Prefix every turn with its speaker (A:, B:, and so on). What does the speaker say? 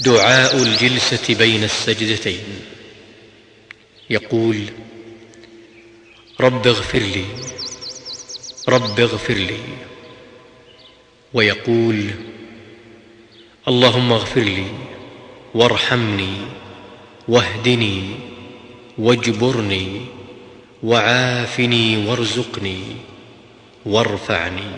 A: دعاء الجلسة بين السجدتين. يقول رب اغفر لي رب اغفر لي. ويقول اللهم اغفر لي وارحمني واهدني واجبرني وعافني وارزقني وارفعني.